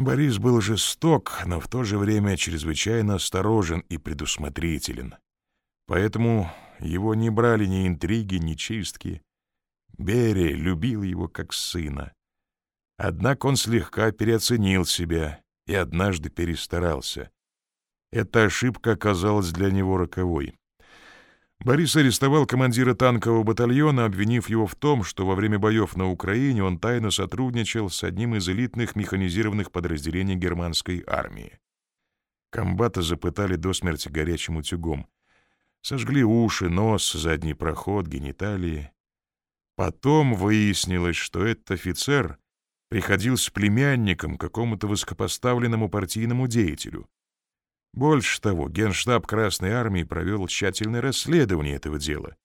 Борис был жесток, но в то же время чрезвычайно осторожен и предусмотрителен. Поэтому его не брали ни интриги, ни чистки. Берия любил его как сына. Однако он слегка переоценил себя и однажды перестарался. Эта ошибка оказалась для него роковой. Борис арестовал командира танкового батальона, обвинив его в том, что во время боев на Украине он тайно сотрудничал с одним из элитных механизированных подразделений германской армии. Комбата запытали до смерти горячим утюгом. Сожгли уши, нос, задний проход, гениталии. Потом выяснилось, что этот офицер приходил с племянником какому-то высокопоставленному партийному деятелю. Больше того, Генштаб Красной Армии провел тщательное расследование этого дела.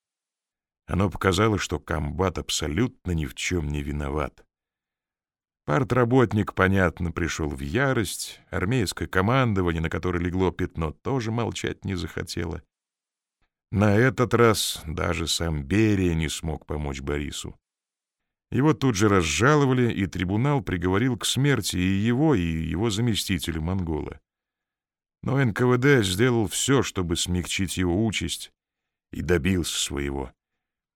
Оно показало, что комбат абсолютно ни в чем не виноват. Партработник, понятно, пришел в ярость, армейское командование, на которое легло пятно, тоже молчать не захотело. На этот раз даже сам Берия не смог помочь Борису. Его тут же разжаловали, и трибунал приговорил к смерти и его, и его заместителя Монгола. Но НКВД сделал все, чтобы смягчить его участь, и добился своего.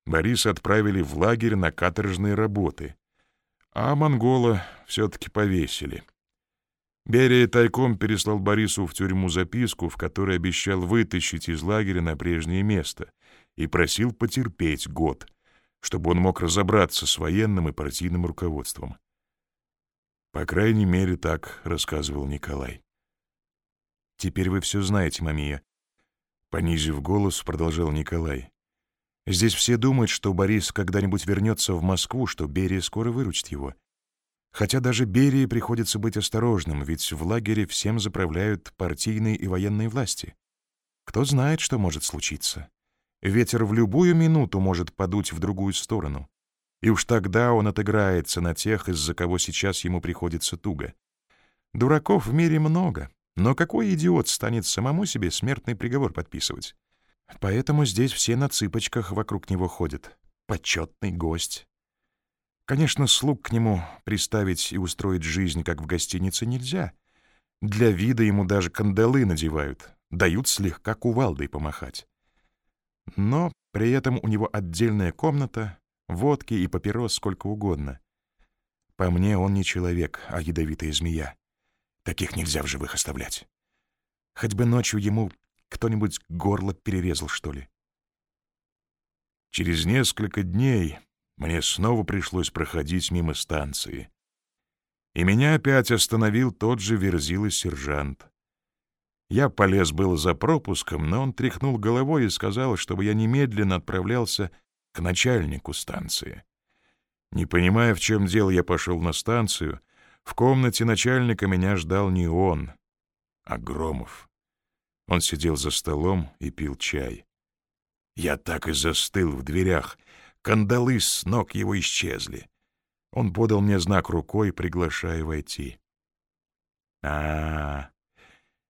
Бориса отправили в лагерь на каторжные работы, а монгола все-таки повесили. Берия тайком переслал Борису в тюрьму записку, в которой обещал вытащить из лагеря на прежнее место, и просил потерпеть год, чтобы он мог разобраться с военным и партийным руководством. По крайней мере, так рассказывал Николай. Теперь вы все знаете, Мамия. Понизив голос, продолжал Николай. Здесь все думают, что Борис когда-нибудь вернется в Москву, что Берия скоро выручит его. Хотя даже Берии приходится быть осторожным, ведь в лагере всем заправляют партийные и военные власти. Кто знает, что может случиться. Ветер в любую минуту может подуть в другую сторону. И уж тогда он отыграется на тех, из-за кого сейчас ему приходится туго. Дураков в мире много, но какой идиот станет самому себе смертный приговор подписывать? Поэтому здесь все на цыпочках вокруг него ходят. Почетный гость. Конечно, слуг к нему приставить и устроить жизнь, как в гостинице, нельзя. Для вида ему даже кандалы надевают, дают слегка кувалдой помахать. Но при этом у него отдельная комната, водки и папирос сколько угодно. По мне, он не человек, а ядовитая змея. Таких нельзя в живых оставлять. Хоть бы ночью ему кто-нибудь горло перерезал, что ли. Через несколько дней мне снова пришлось проходить мимо станции. И меня опять остановил тот же верзилый сержант. Я полез было за пропуском, но он тряхнул головой и сказал, чтобы я немедленно отправлялся к начальнику станции. Не понимая, в чем дело, я пошел на станцию в комнате начальника меня ждал не он, а Громов. Он сидел за столом и пил чай. Я так и застыл в дверях. Кандалы с ног его исчезли. Он подал мне знак рукой, приглашая войти. А,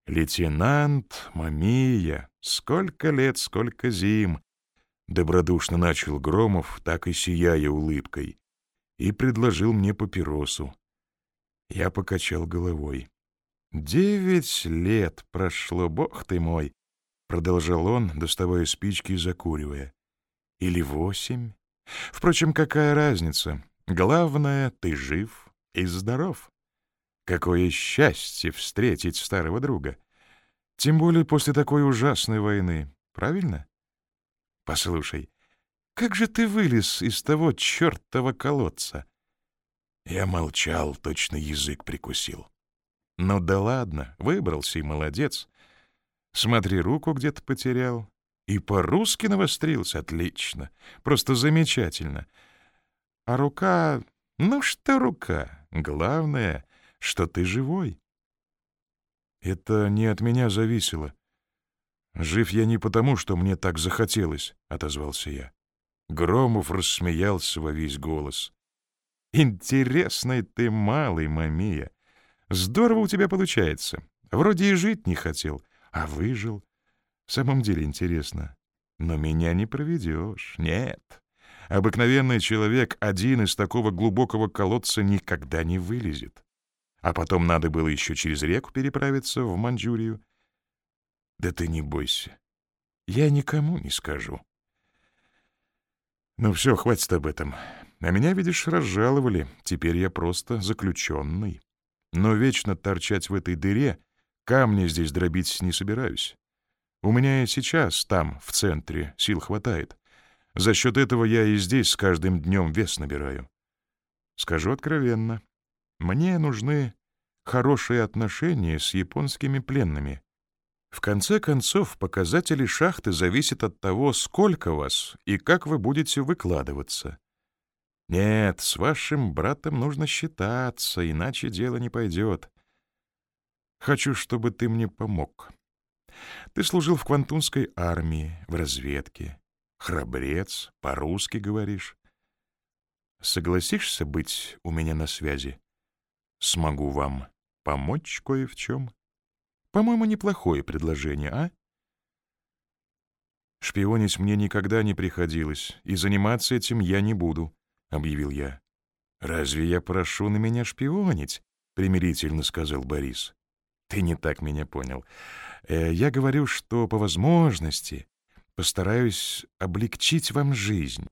лейтенант Мамия, сколько лет, сколько зим, добродушно начал Громов, так и сияя улыбкой, и предложил мне папиросу. Я покачал головой. «Девять лет прошло, бог ты мой!» — продолжал он, доставая спички и закуривая. «Или восемь? Впрочем, какая разница? Главное, ты жив и здоров. Какое счастье встретить старого друга! Тем более после такой ужасной войны, правильно? Послушай, как же ты вылез из того чертова колодца?» Я молчал, точно язык прикусил. Ну да ладно, выбрался и молодец. Смотри, руку где-то потерял. И по-русски навострился. Отлично. Просто замечательно. А рука... Ну что рука? Главное, что ты живой. Это не от меня зависело. Жив я не потому, что мне так захотелось, — отозвался я. Громов рассмеялся во весь голос. Интересный ты малый, Мамия. Здорово у тебя получается. Вроде и жить не хотел, а выжил. В самом деле интересно. Но меня не проведешь. Нет. Обыкновенный человек один из такого глубокого колодца никогда не вылезет. А потом надо было еще через реку переправиться в Манчжурию. Да ты не бойся. Я никому не скажу. Ну все, хватит об этом. А меня, видишь, разжаловали. Теперь я просто заключенный. Но вечно торчать в этой дыре, камни здесь дробить не собираюсь. У меня и сейчас, там, в центре, сил хватает. За счет этого я и здесь с каждым днем вес набираю. Скажу откровенно, мне нужны хорошие отношения с японскими пленными. В конце концов, показатели шахты зависят от того, сколько вас и как вы будете выкладываться. Нет, с вашим братом нужно считаться, иначе дело не пойдет. Хочу, чтобы ты мне помог. Ты служил в Квантунской армии, в разведке. Храбрец, по-русски говоришь. Согласишься быть у меня на связи? Смогу вам помочь кое в чем. По-моему, неплохое предложение, а? Шпионить мне никогда не приходилось, и заниматься этим я не буду, — объявил я. «Разве я прошу на меня шпионить?» — примирительно сказал Борис. «Ты не так меня понял. Э, я говорю, что по возможности постараюсь облегчить вам жизнь.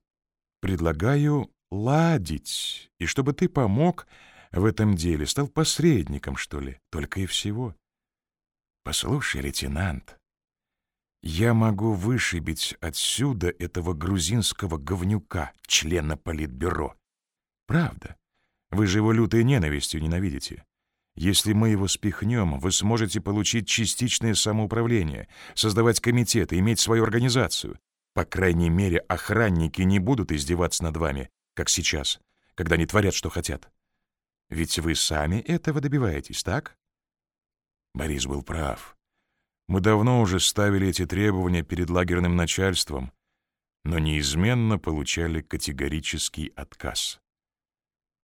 Предлагаю ладить, и чтобы ты помог в этом деле, стал посредником, что ли, только и всего. Послушай, лейтенант, я могу вышибить отсюда этого грузинского говнюка, члена политбюро. Правда. Вы же его лютой ненавистью ненавидите. Если мы его спихнем, вы сможете получить частичное самоуправление, создавать комитеты, иметь свою организацию. По крайней мере, охранники не будут издеваться над вами, как сейчас, когда они творят, что хотят. Ведь вы сами этого добиваетесь, так? Борис был прав. Мы давно уже ставили эти требования перед лагерным начальством, но неизменно получали категорический отказ.